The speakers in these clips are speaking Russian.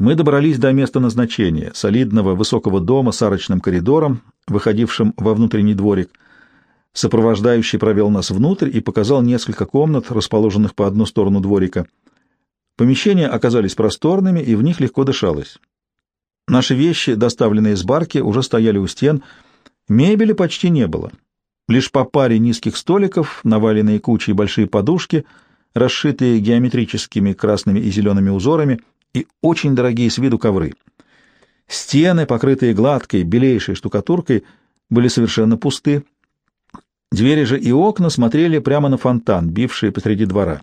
Мы добрались до места назначения, солидного высокого дома с арочным коридором, выходившим во внутренний дворик. Сопровождающий провел нас внутрь и показал несколько комнат, расположенных по одну сторону дворика. Помещения оказались просторными, и в них легко дышалось. Наши вещи, доставленные с барки, уже стояли у стен. Мебели почти не было. Лишь по паре низких столиков, наваленные кучей большие подушки, расшитые геометрическими красными и зелеными узорами — и очень дорогие с виду ковры. Стены, покрытые гладкой, белейшей штукатуркой, были совершенно пусты. Двери же и окна смотрели прямо на фонтан, бивший посреди двора.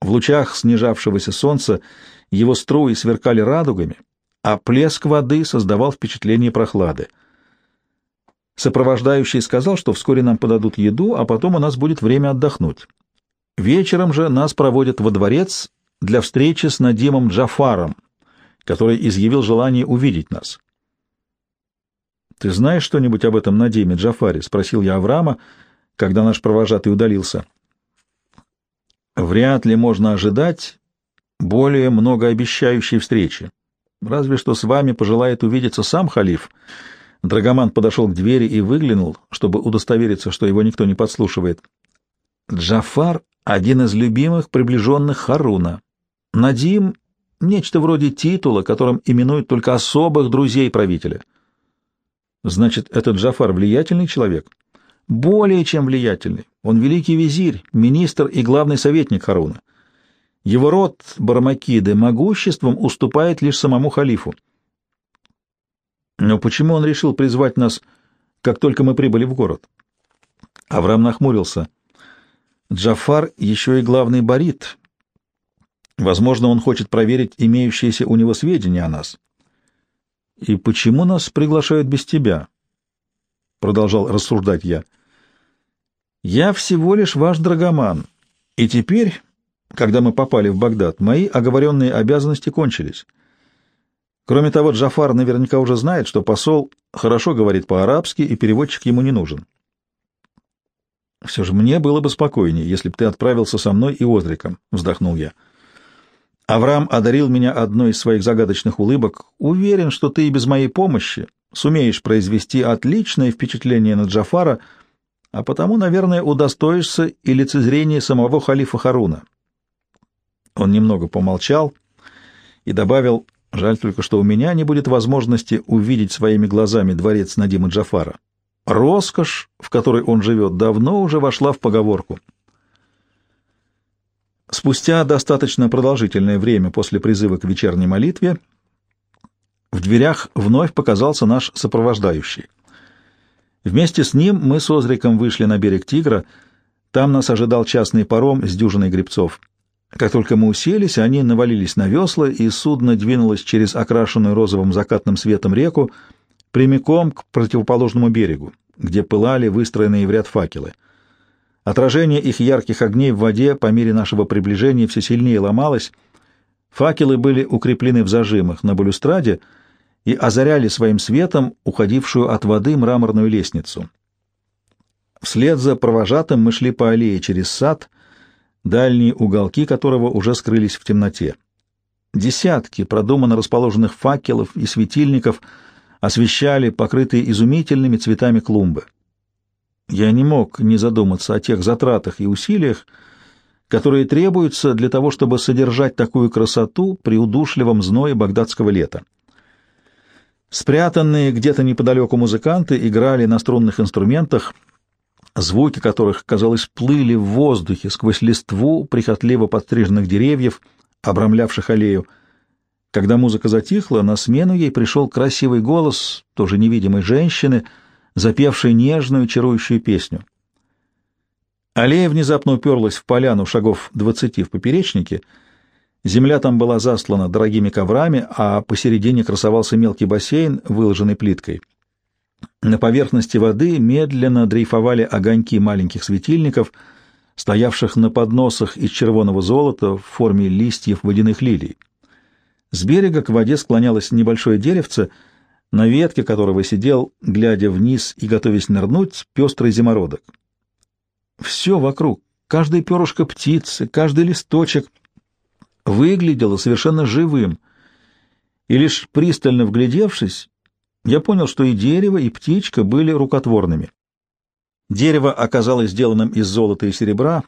В лучах снижавшегося солнца его струи сверкали радугами, а плеск воды создавал впечатление прохлады. Сопровождающий сказал, что вскоре нам подадут еду, а потом у нас будет время отдохнуть. Вечером же нас проводят во дворец для встречи с Надимом Джафаром, который изъявил желание увидеть нас. «Ты знаешь что-нибудь об этом Надиме Джафаре?» — спросил я Авраама, когда наш провожатый удалился. «Вряд ли можно ожидать более многообещающей встречи. Разве что с вами пожелает увидеться сам халиф». Драгоман подошел к двери и выглянул, чтобы удостовериться, что его никто не подслушивает. Джафар — один из любимых приближенных Харуна. Надим — нечто вроде титула, которым именуют только особых друзей правителя. Значит, этот Джафар влиятельный человек? Более чем влиятельный. Он великий визирь, министр и главный советник Харуна. Его род Бармакиды могуществом уступает лишь самому халифу. Но почему он решил призвать нас, как только мы прибыли в город? Авраам нахмурился. Джафар еще и главный барит, Возможно, он хочет проверить имеющиеся у него сведения о нас. «И почему нас приглашают без тебя?» — продолжал рассуждать я. «Я всего лишь ваш драгоман, и теперь, когда мы попали в Багдад, мои оговоренные обязанности кончились. Кроме того, Джафар наверняка уже знает, что посол хорошо говорит по-арабски, и переводчик ему не нужен. Все же мне было бы спокойнее, если бы ты отправился со мной и Озриком», — вздохнул я. — Авраам одарил меня одной из своих загадочных улыбок. «Уверен, что ты и без моей помощи сумеешь произвести отличное впечатление на Джафара, а потому, наверное, удостоишься и лицезрения самого халифа Харуна». Он немного помолчал и добавил, «Жаль только, что у меня не будет возможности увидеть своими глазами дворец Надима Джафара. Роскошь, в которой он живет, давно уже вошла в поговорку». Спустя достаточно продолжительное время после призыва к вечерней молитве в дверях вновь показался наш сопровождающий. Вместе с ним мы с Озриком вышли на берег Тигра. Там нас ожидал частный паром с дюжиной гребцов. Как только мы уселись, они навалились на весла, и судно двинулось через окрашенную розовым закатным светом реку прямиком к противоположному берегу, где пылали выстроенные в ряд факелы — Отражение их ярких огней в воде по мере нашего приближения все сильнее ломалось. Факелы были укреплены в зажимах на балюстраде и озаряли своим светом уходившую от воды мраморную лестницу. Вслед за провожатым мы шли по аллее через сад, дальние уголки которого уже скрылись в темноте. Десятки продуманно расположенных факелов и светильников освещали покрытые изумительными цветами клумбы. Я не мог не задуматься о тех затратах и усилиях, которые требуются для того, чтобы содержать такую красоту при удушливом зное багдадского лета. Спрятанные где-то неподалеку музыканты играли на струнных инструментах, звуки которых, казалось, плыли в воздухе сквозь листву прихотливо подстриженных деревьев, обрамлявших аллею. Когда музыка затихла, на смену ей пришел красивый голос, тоже невидимой женщины — запевший нежную, чарующую песню. Аллея внезапно уперлась в поляну шагов двадцати в поперечнике. Земля там была заслана дорогими коврами, а посередине красовался мелкий бассейн, выложенный плиткой. На поверхности воды медленно дрейфовали огоньки маленьких светильников, стоявших на подносах из червоного золота в форме листьев водяных лилий. С берега к воде склонялось небольшое деревце — на ветке которого сидел, глядя вниз и готовясь нырнуть, пестрый зимородок. Все вокруг, каждая перышко птицы, каждый листочек выглядело совершенно живым. И лишь пристально вглядевшись, я понял, что и дерево, и птичка были рукотворными. Дерево оказалось сделанным из золота и серебра,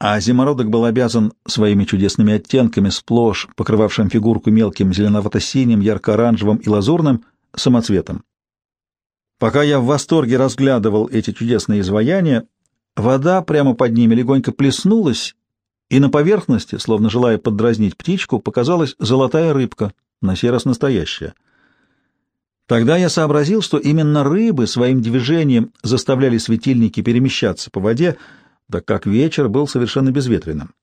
а зимородок был обязан своими чудесными оттенками, сплошь покрывавшим фигурку мелким зеленовато-синим, ярко-оранжевым и лазурным самоцветом. Пока я в восторге разглядывал эти чудесные изваяния, вода прямо под ними легонько плеснулась, и на поверхности, словно желая поддразнить птичку, показалась золотая рыбка, на сей раз настоящая. Тогда я сообразил, что именно рыбы своим движением заставляли светильники перемещаться по воде, так как вечер был совершенно безветренным.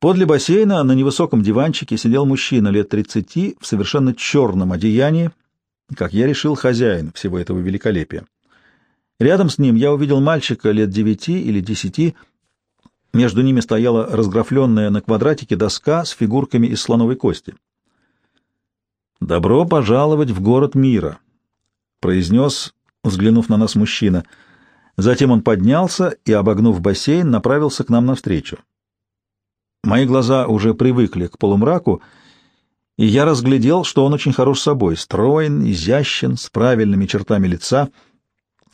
Подле бассейна на невысоком диванчике сидел мужчина лет тридцати в совершенно черном одеянии, как я решил, хозяин всего этого великолепия. Рядом с ним я увидел мальчика лет девяти или десяти. Между ними стояла разграфленная на квадратике доска с фигурками из слоновой кости. «Добро пожаловать в город мира», — произнес, взглянув на нас мужчина. Затем он поднялся и, обогнув бассейн, направился к нам навстречу. Мои глаза уже привыкли к полумраку, и я разглядел, что он очень хорош собой, строен, изящен, с правильными чертами лица.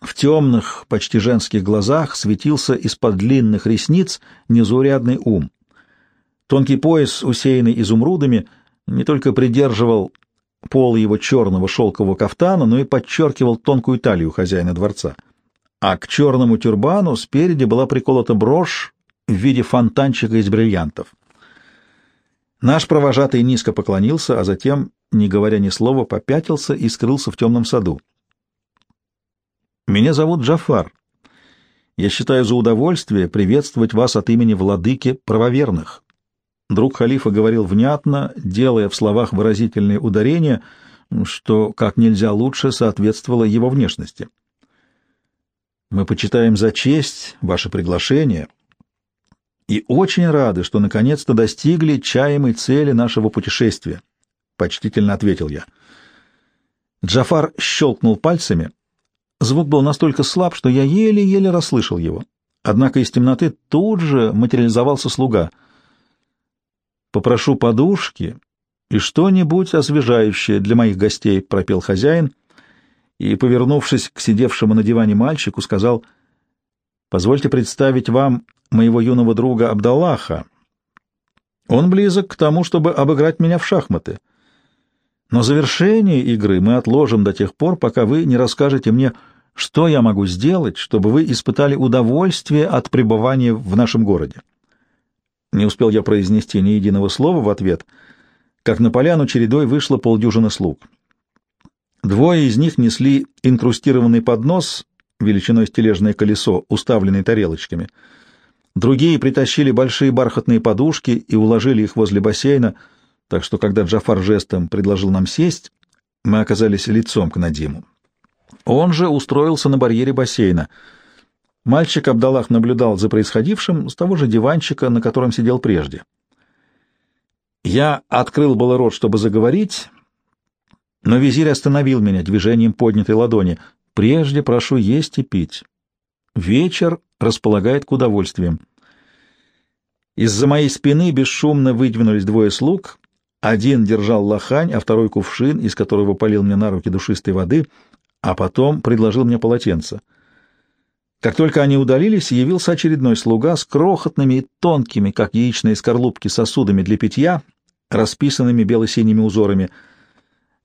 В темных, почти женских глазах светился из-под длинных ресниц незаурядный ум. Тонкий пояс, усеянный изумрудами, не только придерживал пол его черного шелкового кафтана, но и подчеркивал тонкую талию хозяина дворца. А к черному тюрбану спереди была приколота брошь в виде фонтанчика из бриллиантов. Наш провожатый низко поклонился, а затем, не говоря ни слова, попятился и скрылся в темном саду. «Меня зовут Джафар. Я считаю за удовольствие приветствовать вас от имени владыки правоверных». Друг халифа говорил внятно, делая в словах выразительные ударения, что как нельзя лучше соответствовало его внешности. «Мы почитаем за честь ваше приглашение и очень рады, что наконец-то достигли чаемой цели нашего путешествия», — почтительно ответил я. Джафар щелкнул пальцами. Звук был настолько слаб, что я еле-еле расслышал его. Однако из темноты тут же материализовался слуга — Попрошу подушки и что-нибудь освежающее для моих гостей, — пропел хозяин, и, повернувшись к сидевшему на диване мальчику, сказал, — Позвольте представить вам моего юного друга Абдаллаха. Он близок к тому, чтобы обыграть меня в шахматы. Но завершение игры мы отложим до тех пор, пока вы не расскажете мне, что я могу сделать, чтобы вы испытали удовольствие от пребывания в нашем городе. Не успел я произнести ни единого слова в ответ, как на поляну чередой вышло полдюжины слуг. Двое из них несли инкрустированный поднос, величиной стележное колесо, уставленный тарелочками. Другие притащили большие бархатные подушки и уложили их возле бассейна, так что, когда Джафар жестом предложил нам сесть, мы оказались лицом к Надиму. Он же устроился на барьере бассейна — Мальчик Абдаллах наблюдал за происходившим с того же диванчика, на котором сидел прежде. Я открыл было рот, чтобы заговорить, но визирь остановил меня движением поднятой ладони. «Прежде прошу есть и пить. Вечер располагает к удовольствиям». Из-за моей спины бесшумно выдвинулись двое слуг. Один держал лохань, а второй — кувшин, из которого полил мне на руки душистой воды, а потом предложил мне полотенце — как только они удалились, явился очередной слуга с крохотными и тонкими, как яичные скорлупки, сосудами для питья, расписанными бело-синими узорами.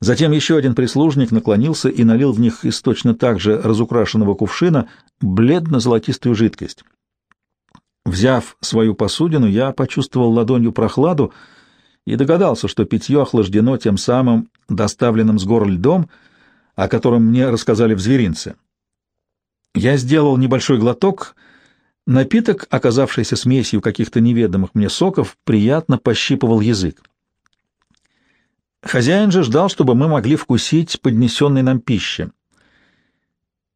Затем еще один прислужник наклонился и налил в них из точно так же разукрашенного кувшина бледно-золотистую жидкость. Взяв свою посудину, я почувствовал ладонью прохладу и догадался, что питье охлаждено тем самым доставленным с гор льдом, о котором мне рассказали в зверинце. Я сделал небольшой глоток. Напиток, оказавшийся смесью каких-то неведомых мне соков, приятно пощипывал язык. Хозяин же ждал, чтобы мы могли вкусить поднесенной нам пищи.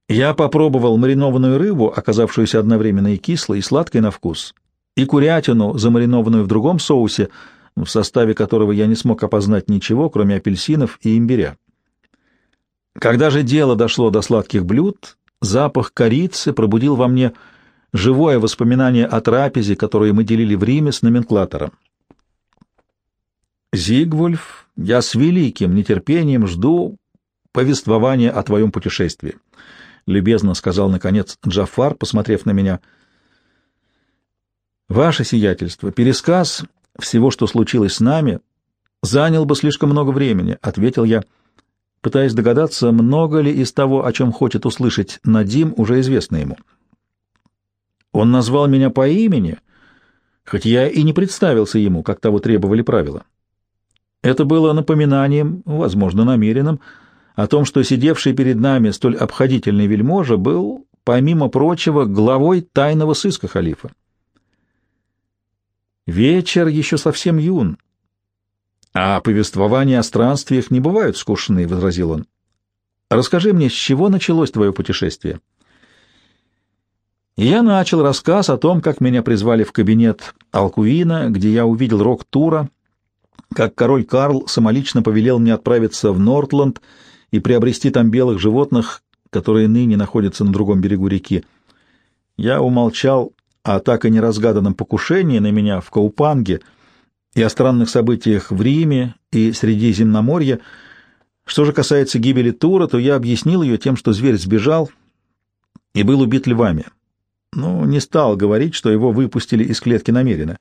Я попробовал маринованную рыбу, оказавшуюся одновременно и кислой, и сладкой на вкус, и курятину, замаринованную в другом соусе, в составе которого я не смог опознать ничего, кроме апельсинов и имбиря. Когда же дело дошло до сладких блюд, Запах корицы пробудил во мне живое воспоминание о трапезе, которую мы делили в Риме с номенклатором. Зигвульф, я с великим нетерпением жду повествования о твоем путешествии, — любезно сказал, наконец, Джафар, посмотрев на меня. Ваше сиятельство, пересказ всего, что случилось с нами, занял бы слишком много времени, — ответил я, пытаясь догадаться, много ли из того, о чем хочет услышать Надим, уже известно ему. Он назвал меня по имени, хоть я и не представился ему, как того требовали правила. Это было напоминанием, возможно, намеренным, о том, что сидевший перед нами столь обходительный вельможа был, помимо прочего, главой тайного сыска халифа. Вечер еще совсем юн, а повествования о странствиях не бывают скучны, — возразил он. Расскажи мне, с чего началось твое путешествие? Я начал рассказ о том, как меня призвали в кабинет Алкуина, где я увидел рок-тура, как король Карл самолично повелел мне отправиться в Нортланд и приобрести там белых животных, которые ныне находятся на другом берегу реки. Я умолчал о так и неразгаданном покушении на меня в Каупанге и о странных событиях в Риме и Средиземноморье. Что же касается гибели Тура, то я объяснил ее тем, что зверь сбежал и был убит львами. Но не стал говорить, что его выпустили из клетки намеренно.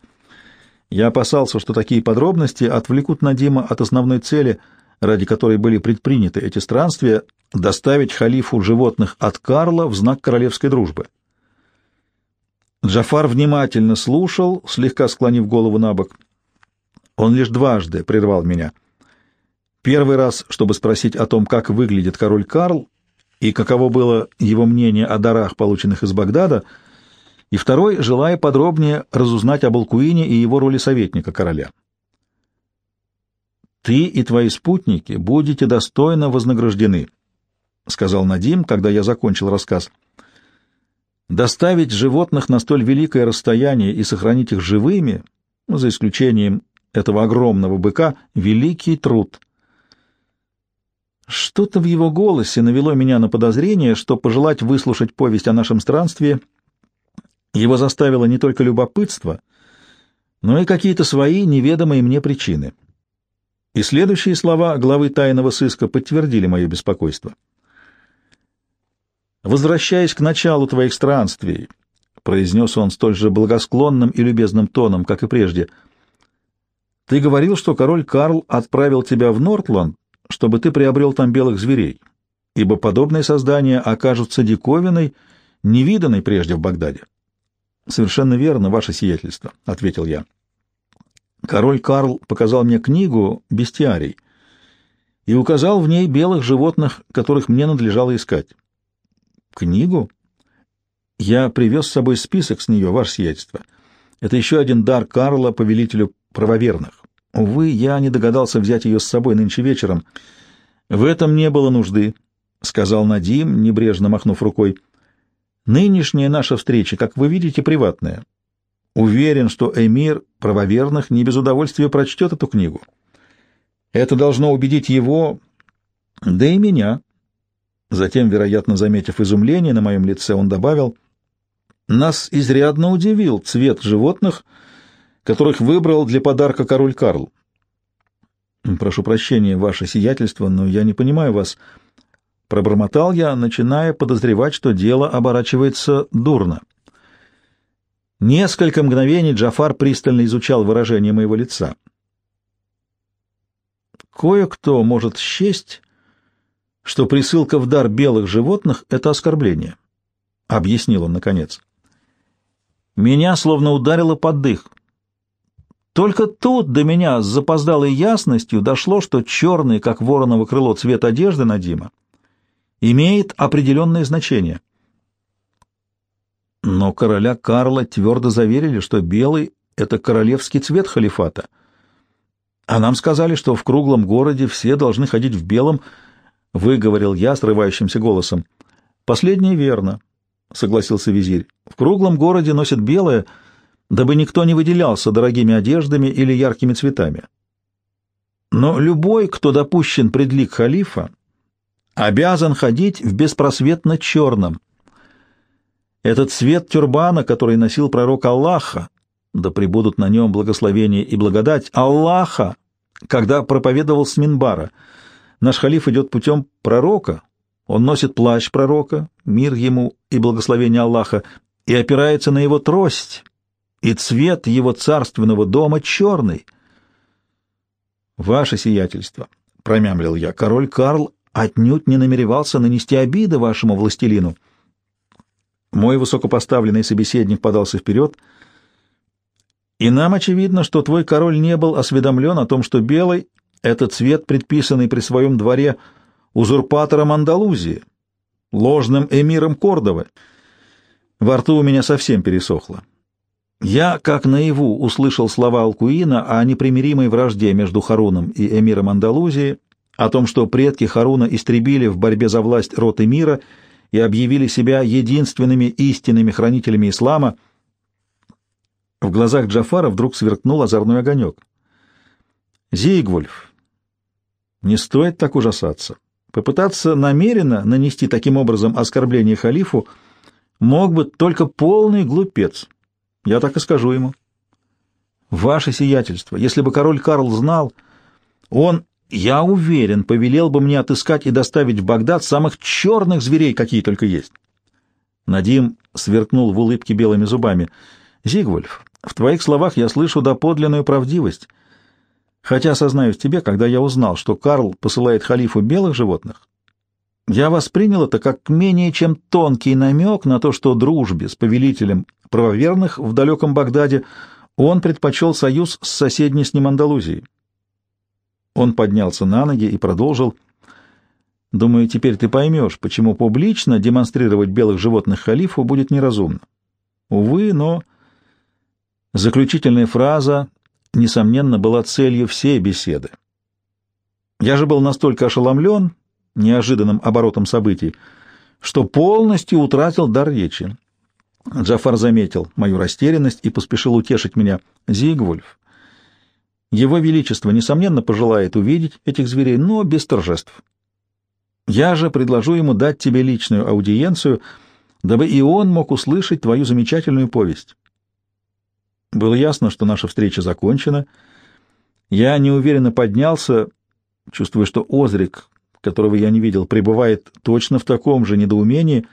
Я опасался, что такие подробности отвлекут Надима от основной цели, ради которой были предприняты эти странствия, доставить халифу животных от Карла в знак королевской дружбы. Джафар внимательно слушал, слегка склонив голову на бок. Он лишь дважды прервал меня. Первый раз, чтобы спросить о том, как выглядит король Карл и каково было его мнение о дарах, полученных из Багдада, и второй, желая подробнее разузнать об Алкуине и его роли советника короля. «Ты и твои спутники будете достойно вознаграждены», — сказал Надим, когда я закончил рассказ. — Доставить животных на столь великое расстояние и сохранить их живыми, за исключением этого огромного быка, великий труд. Что-то в его голосе навело меня на подозрение, что пожелать выслушать повесть о нашем странстве его заставило не только любопытство, но и какие-то свои неведомые мне причины. И следующие слова главы тайного сыска подтвердили мое беспокойство. «Возвращаясь к началу твоих странствий», — произнес он столь же благосклонным и любезным тоном, как и прежде, — «ты говорил, что король Карл отправил тебя в Нортланд, чтобы ты приобрел там белых зверей, ибо подобные создания окажутся диковиной, невиданной прежде в Багдаде». «Совершенно верно, ваше сиятельство», — ответил я. Король Карл показал мне книгу «Бестиарий» и указал в ней белых животных, которых мне надлежало искать. Книгу? Я привез с собой список с нее, ваше сиятельство. Это еще один дар Карла, повелителю правоверных. Увы, я не догадался взять ее с собой нынче вечером. В этом не было нужды, — сказал Надим, небрежно махнув рукой. Нынешняя наша встреча, как вы видите, приватная. Уверен, что эмир правоверных не без удовольствия прочтет эту книгу. Это должно убедить его, да и меня, Затем, вероятно, заметив изумление на моем лице, он добавил, «Нас изрядно удивил цвет животных, которых выбрал для подарка король Карл. Прошу прощения, ваше сиятельство, но я не понимаю вас. Пробормотал я, начиная подозревать, что дело оборачивается дурно. Несколько мгновений Джафар пристально изучал выражение моего лица. Кое-кто может счесть, что присылка в дар белых животных — это оскорбление. Объяснил он, наконец. Меня словно ударило под дых. Только тут до меня с запоздалой ясностью дошло, что черный, как вороново крыло, цвет одежды Надима имеет определенное значение. Но короля Карла твердо заверили, что белый — это королевский цвет халифата. А нам сказали, что в круглом городе все должны ходить в белом — выговорил я срывающимся голосом. Последнее верно, согласился визирь. В круглом городе носят белое, дабы никто не выделялся дорогими одеждами или яркими цветами. Но любой, кто допущен пред лик халифа, обязан ходить в беспросветно черном. Этот цвет тюрбана, который носил пророк Аллаха, да пребудут на нем благословение и благодать Аллаха, когда проповедовал с Минбара. Наш халиф идет путем пророка. Он носит плащ пророка, мир ему и благословение Аллаха, и опирается на его трость, и цвет его царственного дома черный. «Ваше сиятельство», — промямлил я, — «король Карл отнюдь не намеревался нанести обиды вашему властелину». Мой высокопоставленный собеседник подался вперед — и нам очевидно, что твой король не был осведомлен о том, что белый — это цвет, предписанный при своем дворе узурпатором Андалузии, ложным эмиром Кордовы. Во рту у меня совсем пересохло. Я, как наяву, услышал слова Алкуина о непримиримой вражде между Харуном и эмиром Андалузии, о том, что предки Харуна истребили в борьбе за власть род эмира и объявили себя единственными истинными хранителями ислама — в глазах Джафара вдруг сверкнул озорной огонек. «Зигвульф, не стоит так ужасаться. Попытаться намеренно нанести таким образом оскорбление халифу мог бы только полный глупец. Я так и скажу ему. Ваше сиятельство, если бы король Карл знал, он, я уверен, повелел бы мне отыскать и доставить в Багдад самых черных зверей, какие только есть. Надим сверкнул в улыбке белыми зубами. «Зигвульф, в твоих словах я слышу доподлинную правдивость. Хотя, сознаюсь тебе, когда я узнал, что Карл посылает халифу белых животных, я воспринял это как менее чем тонкий намек на то, что дружбе с повелителем правоверных в далеком Багдаде он предпочел союз с соседней с ним Андалузией. Он поднялся на ноги и продолжил. «Думаю, теперь ты поймешь, почему публично демонстрировать белых животных халифу будет неразумно. Увы, но Заключительная фраза, несомненно, была целью всей беседы. Я же был настолько ошеломлен неожиданным оборотом событий, что полностью утратил дар речи. Джафар заметил мою растерянность и поспешил утешить меня. «Зигвульф, его Величество, несомненно, пожелает увидеть этих зверей, но без торжеств. Я же предложу ему дать тебе личную аудиенцию, дабы и он мог услышать твою замечательную повесть». Было ясно, что наша встреча закончена. Я неуверенно поднялся, чувствуя, что Озрик, которого я не видел, пребывает точно в таком же недоумении,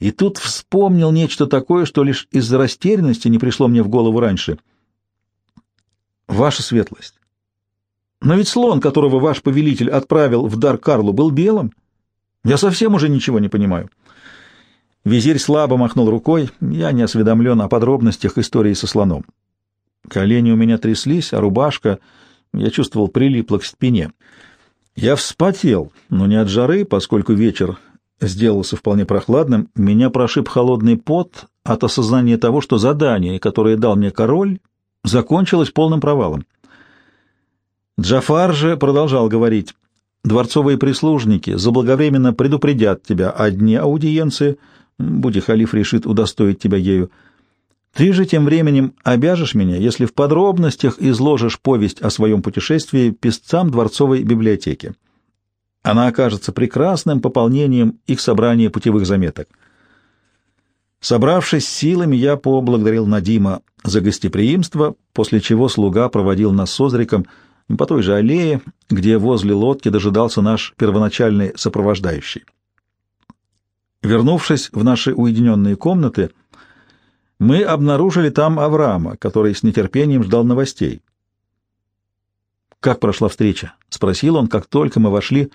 и тут вспомнил нечто такое, что лишь из-за растерянности не пришло мне в голову раньше. Ваша светлость. Но ведь слон, которого ваш повелитель отправил в дар Карлу, был белым. Я совсем уже ничего не понимаю. Визирь слабо махнул рукой, я не осведомлен о подробностях истории со слоном. Колени у меня тряслись, а рубашка, я чувствовал, прилипла к спине. Я вспотел, но не от жары, поскольку вечер сделался вполне прохладным, меня прошиб холодный пот от осознания того, что задание, которое дал мне король, закончилось полным провалом. Джафар же продолжал говорить, «Дворцовые прислужники заблаговременно предупредят тебя о дне аудиенции», Будь халиф решит удостоить тебя ею. Ты же тем временем обяжешь меня, если в подробностях изложишь повесть о своем путешествии писцам дворцовой библиотеки. Она окажется прекрасным пополнением их собрания путевых заметок. Собравшись силами, я поблагодарил Надима за гостеприимство, после чего слуга проводил нас с Озриком по той же аллее, где возле лодки дожидался наш первоначальный сопровождающий. Вернувшись в наши уединенные комнаты, мы обнаружили там Авраама, который с нетерпением ждал новостей. «Как прошла встреча?» — спросил он, как только мы вошли.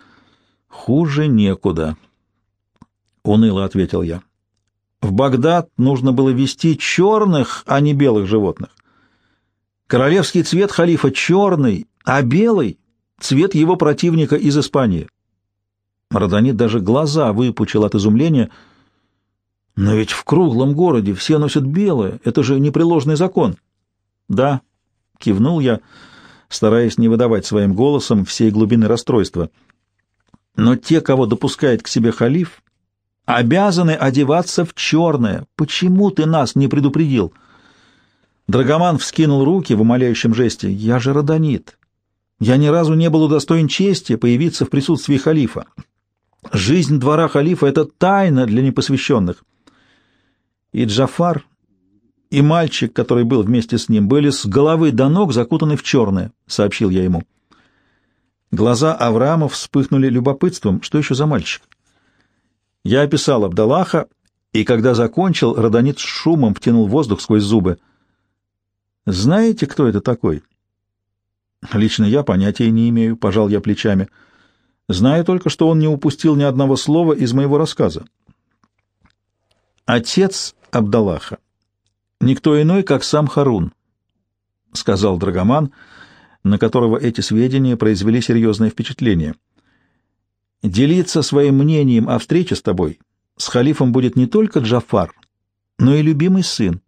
«Хуже некуда», — уныло ответил я. «В Багдад нужно было вести черных, а не белых животных. Королевский цвет халифа черный, а белый — цвет его противника из Испании. Родонит даже глаза выпучил от изумления. «Но ведь в круглом городе все носят белое, это же непреложный закон». «Да», — кивнул я, стараясь не выдавать своим голосом всей глубины расстройства. «Но те, кого допускает к себе халиф, обязаны одеваться в черное. Почему ты нас не предупредил?» Драгоман вскинул руки в умоляющем жесте. «Я же родонит. Я ни разу не был удостоен чести появиться в присутствии халифа. Жизнь двора халифа — это тайна для непосвященных. И Джафар, и мальчик, который был вместе с ним, были с головы до ног закутаны в черное, — сообщил я ему. — Глаза Авраама вспыхнули любопытством. Что еще за мальчик? Я описал Абдаллаха, и когда закончил, Родонит с шумом втянул воздух сквозь зубы. «Знаете, кто это такой?» «Лично я понятия не имею», — пожал я плечами. «Знаю только, что он не упустил ни одного слова из моего рассказа». «Отец Абдаллаха. Никто иной, как сам Харун», — сказал Драгоман, на которого эти сведения произвели серьезное впечатление. «Делиться своим мнением о встрече с тобой с халифом будет не только Джафар, но и любимый сын.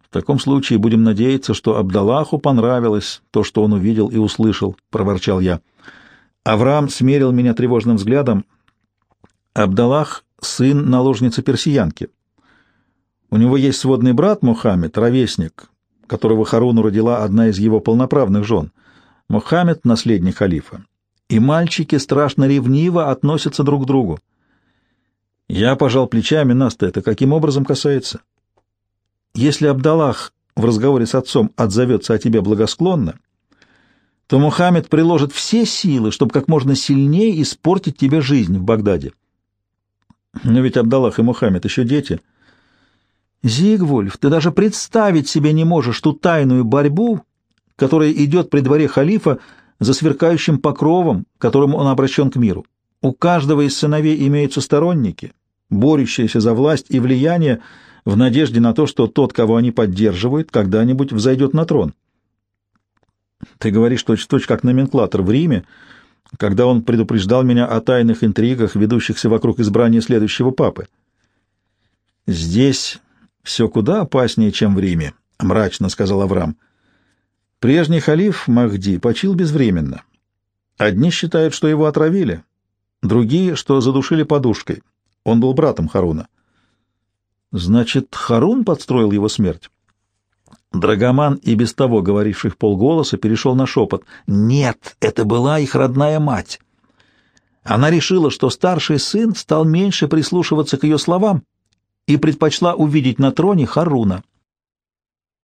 В таком случае будем надеяться, что Абдаллаху понравилось то, что он увидел и услышал, — проворчал я. Авраам смерил меня тревожным взглядом. Абдаллах — сын наложницы персиянки. У него есть сводный брат Мухаммед, ровесник, которого Харуну родила одна из его полноправных жен. Мухаммед — наследник халифа. И мальчики страшно ревниво относятся друг к другу. Я пожал плечами, Наста, это каким образом касается? Если Абдаллах в разговоре с отцом отзовется о тебе благосклонно, то Мухаммед приложит все силы, чтобы как можно сильнее испортить тебе жизнь в Багдаде. Но ведь Абдаллах и Мухаммед еще дети. Зигвульф, ты даже представить себе не можешь ту тайную борьбу, которая идет при дворе халифа за сверкающим покровом, которым он обращен к миру. У каждого из сыновей имеются сторонники, борющиеся за власть и влияние в надежде на то, что тот, кого они поддерживают, когда-нибудь взойдет на трон. Ты говоришь точь-в-точь как номенклатор в Риме, когда он предупреждал меня о тайных интригах, ведущихся вокруг избрания следующего папы. Здесь все куда опаснее, чем в Риме, — мрачно сказал Авраам. Прежний халиф Махди почил безвременно. Одни считают, что его отравили, другие, что задушили подушкой. Он был братом Харуна. Значит, Харун подстроил его смерть? Драгоман, и без того говоривший полголоса, перешел на шепот. «Нет, это была их родная мать. Она решила, что старший сын стал меньше прислушиваться к ее словам и предпочла увидеть на троне Харуна.